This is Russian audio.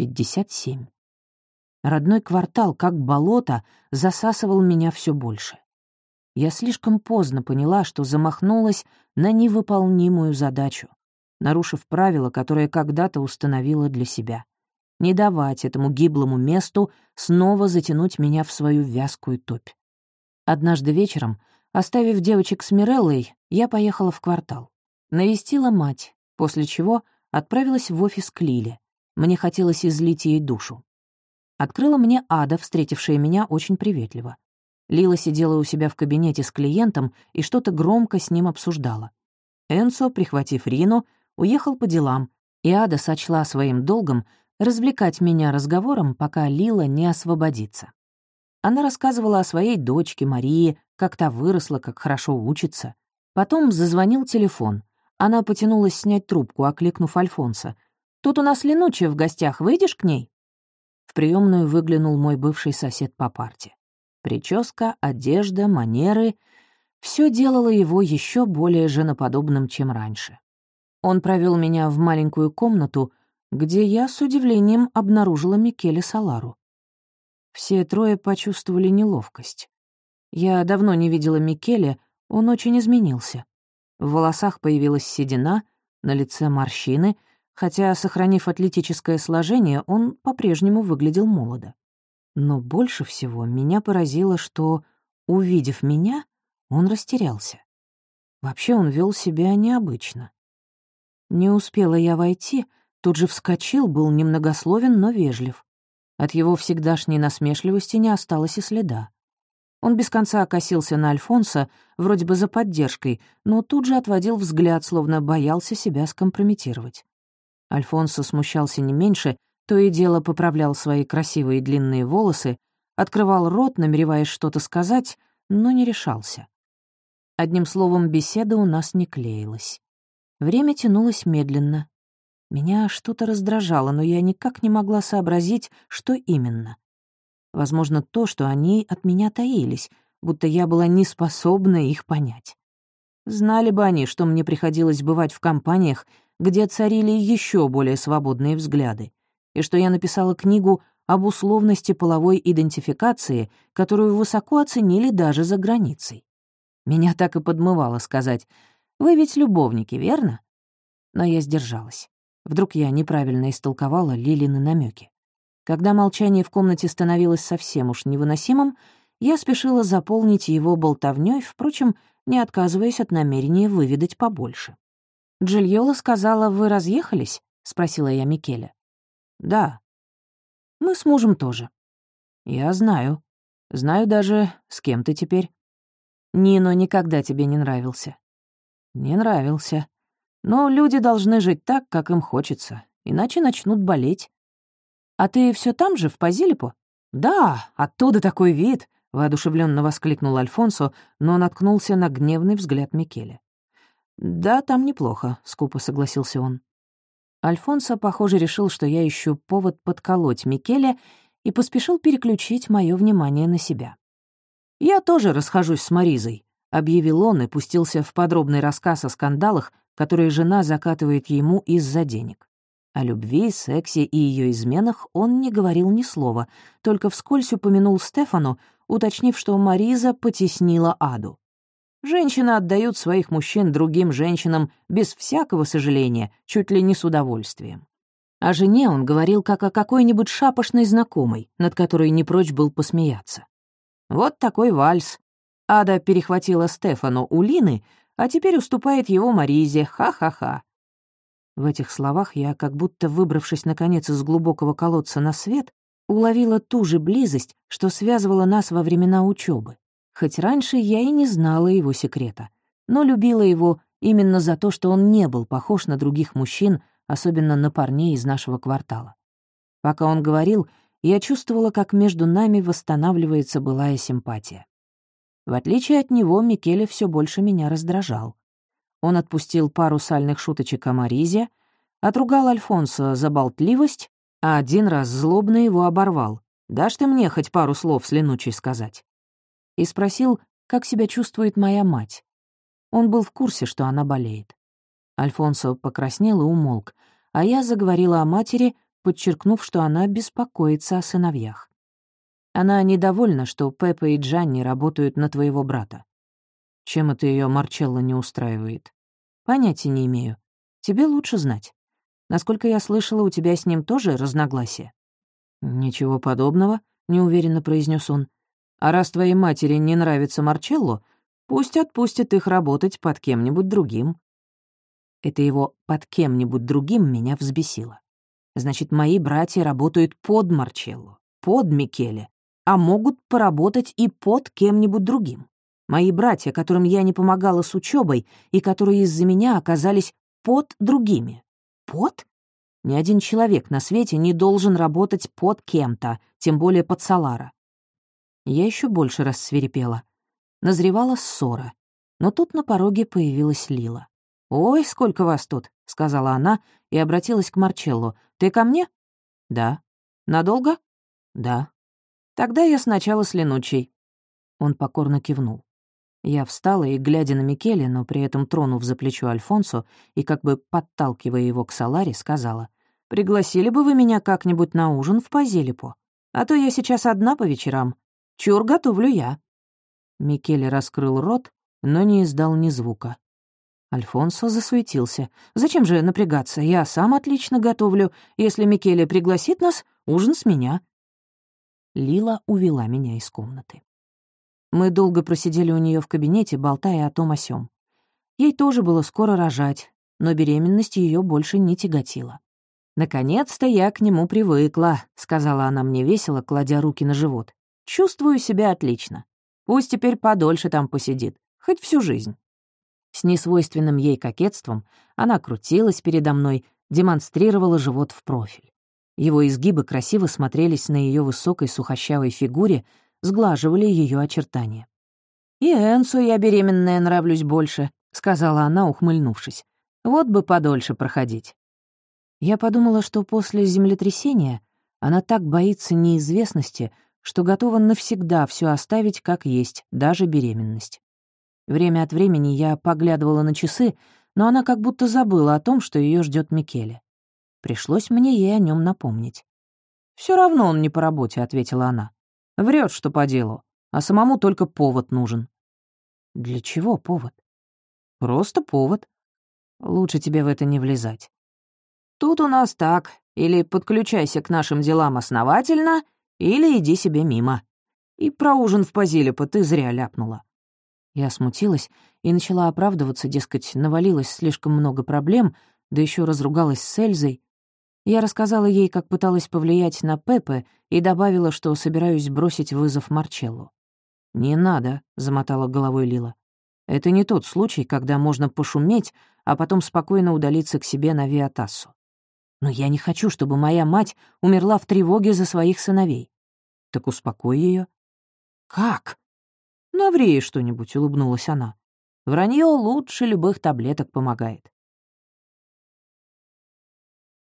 57. Родной квартал, как болото, засасывал меня все больше. Я слишком поздно поняла, что замахнулась на невыполнимую задачу, нарушив правила, которые когда-то установила для себя. Не давать этому гиблому месту снова затянуть меня в свою вязкую топь. Однажды вечером, оставив девочек с Миреллой, я поехала в квартал. Навестила мать, после чего отправилась в офис к Лиле. Мне хотелось излить ей душу. Открыла мне Ада, встретившая меня очень приветливо. Лила сидела у себя в кабинете с клиентом и что-то громко с ним обсуждала. Энсо, прихватив Рину, уехал по делам, и Ада сочла своим долгом развлекать меня разговором, пока Лила не освободится. Она рассказывала о своей дочке Марии, как та выросла, как хорошо учится. Потом зазвонил телефон. Она потянулась снять трубку, окликнув Альфонса. «Тут у нас Ленучая в гостях, выйдешь к ней?» В приемную выглянул мой бывший сосед по парте. Прическа, одежда, манеры — все делало его еще более женоподобным, чем раньше. Он провел меня в маленькую комнату, где я с удивлением обнаружила Микеле Салару. Все трое почувствовали неловкость. Я давно не видела Микеле, он очень изменился. В волосах появилась седина, на лице морщины, хотя, сохранив атлетическое сложение, он по-прежнему выглядел молодо. Но больше всего меня поразило, что, увидев меня, он растерялся. Вообще он вел себя необычно. Не успела я войти, тут же вскочил, был немногословен, но вежлив. От его всегдашней насмешливости не осталось и следа. Он без конца окосился на Альфонса, вроде бы за поддержкой, но тут же отводил взгляд, словно боялся себя скомпрометировать. Альфонсо смущался не меньше, то и дело поправлял свои красивые длинные волосы, открывал рот, намереваясь что-то сказать, но не решался. Одним словом, беседа у нас не клеилась. Время тянулось медленно. Меня что-то раздражало, но я никак не могла сообразить, что именно. Возможно, то, что они от меня таились, будто я была не способна их понять. Знали бы они, что мне приходилось бывать в компаниях, где царили еще более свободные взгляды и что я написала книгу об условности половой идентификации, которую высоко оценили даже за границей. Меня так и подмывало сказать «Вы ведь любовники, верно?» Но я сдержалась. Вдруг я неправильно истолковала Лилины намеки. Когда молчание в комнате становилось совсем уж невыносимым, я спешила заполнить его болтовнёй, впрочем, не отказываясь от намерения выведать побольше. «Джильола сказала, вы разъехались?» — спросила я Микеля. «Да». «Мы с мужем тоже». «Я знаю. Знаю даже, с кем ты теперь». «Нино никогда тебе не нравился». «Не нравился. Но люди должны жить так, как им хочется, иначе начнут болеть». «А ты все там же, в Пазилипо?» «Да, оттуда такой вид», — воодушевленно воскликнул Альфонсо, но наткнулся на гневный взгляд Микеле. «Да, там неплохо», — скупо согласился он. Альфонсо, похоже, решил, что я ищу повод подколоть Микеле и поспешил переключить мое внимание на себя. «Я тоже расхожусь с Маризой», — объявил он и пустился в подробный рассказ о скандалах, которые жена закатывает ему из-за денег. О любви, сексе и ее изменах он не говорил ни слова, только вскользь упомянул Стефану, уточнив, что Мариза потеснила Аду. Женщины отдают своих мужчин другим женщинам без всякого сожаления, чуть ли не с удовольствием. О жене он говорил как о какой-нибудь шапошной знакомой, над которой не прочь был посмеяться. Вот такой вальс. Ада перехватила Стефану у Лины, а теперь уступает его Маризе, ха-ха-ха. В этих словах я, как будто выбравшись наконец из глубокого колодца на свет, уловила ту же близость, что связывала нас во времена учебы. Хоть раньше я и не знала его секрета, но любила его именно за то, что он не был похож на других мужчин, особенно на парней из нашего квартала. Пока он говорил, я чувствовала, как между нами восстанавливается былая симпатия. В отличие от него, Микеле все больше меня раздражал. Он отпустил пару сальных шуточек о Маризе, отругал Альфонсо за болтливость, а один раз злобно его оборвал. «Дашь ты мне хоть пару слов с сказать?» И спросил, как себя чувствует моя мать. Он был в курсе, что она болеет. Альфонсо покраснел и умолк, а я заговорила о матери, подчеркнув, что она беспокоится о сыновьях. Она недовольна, что Пеппа и Джанни работают на твоего брата. Чем это ее Марчелло не устраивает? Понятия не имею. Тебе лучше знать. Насколько я слышала, у тебя с ним тоже разногласия. Ничего подобного, неуверенно произнес он. А раз твоей матери не нравится Марчелло, пусть отпустит их работать под кем-нибудь другим. Это его «под кем-нибудь другим» меня взбесило. Значит, мои братья работают под Марчелло, под Микеле, а могут поработать и под кем-нибудь другим. Мои братья, которым я не помогала с учебой и которые из-за меня оказались под другими. Под? Ни один человек на свете не должен работать под кем-то, тем более под Салара. Я еще больше рассверепела. Назревала ссора. Но тут на пороге появилась Лила. «Ой, сколько вас тут!» — сказала она и обратилась к Марчелло. «Ты ко мне?» «Да». «Надолго?» «Да». «Тогда я сначала с Ленучей». Он покорно кивнул. Я встала и, глядя на Микеле, но при этом тронув за плечо Альфонсо и как бы подталкивая его к Саларе, сказала, «Пригласили бы вы меня как-нибудь на ужин в Пазилипо, а то я сейчас одна по вечерам. Чур готовлю я». Микеле раскрыл рот, но не издал ни звука. Альфонсо засуетился. «Зачем же напрягаться? Я сам отлично готовлю. Если Микеле пригласит нас, ужин с меня». Лила увела меня из комнаты. Мы долго просидели у нее в кабинете, болтая о том о сём. Ей тоже было скоро рожать, но беременность ее больше не тяготила. «Наконец-то я к нему привыкла», — сказала она мне весело, кладя руки на живот. «Чувствую себя отлично. Пусть теперь подольше там посидит, хоть всю жизнь». С несвойственным ей кокетством она крутилась передо мной, демонстрировала живот в профиль. Его изгибы красиво смотрелись на ее высокой сухощавой фигуре, сглаживали ее очертания. «И Энсу я беременная нравлюсь больше», — сказала она, ухмыльнувшись. «Вот бы подольше проходить». Я подумала, что после землетрясения она так боится неизвестности, что готова навсегда все оставить как есть, даже беременность. Время от времени я поглядывала на часы, но она как будто забыла о том, что ее ждет Микеле. Пришлось мне ей о нем напомнить. Все равно он не по работе», — ответила она. Врет, что по делу, а самому только повод нужен. Для чего повод? Просто повод. Лучше тебе в это не влезать. Тут у нас так. Или подключайся к нашим делам основательно, или иди себе мимо. И про ужин в Позилипо ты зря ляпнула. Я смутилась и начала оправдываться, дескать, навалилось слишком много проблем, да еще разругалась с Эльзой, я рассказала ей, как пыталась повлиять на Пепе, и добавила, что собираюсь бросить вызов Марчеллу. «Не надо», — замотала головой Лила. «Это не тот случай, когда можно пошуметь, а потом спокойно удалиться к себе на Виатассу. Но я не хочу, чтобы моя мать умерла в тревоге за своих сыновей. Так успокой ее. «Как?» «Наври ей что-нибудь», — улыбнулась она. «Вранье лучше любых таблеток помогает.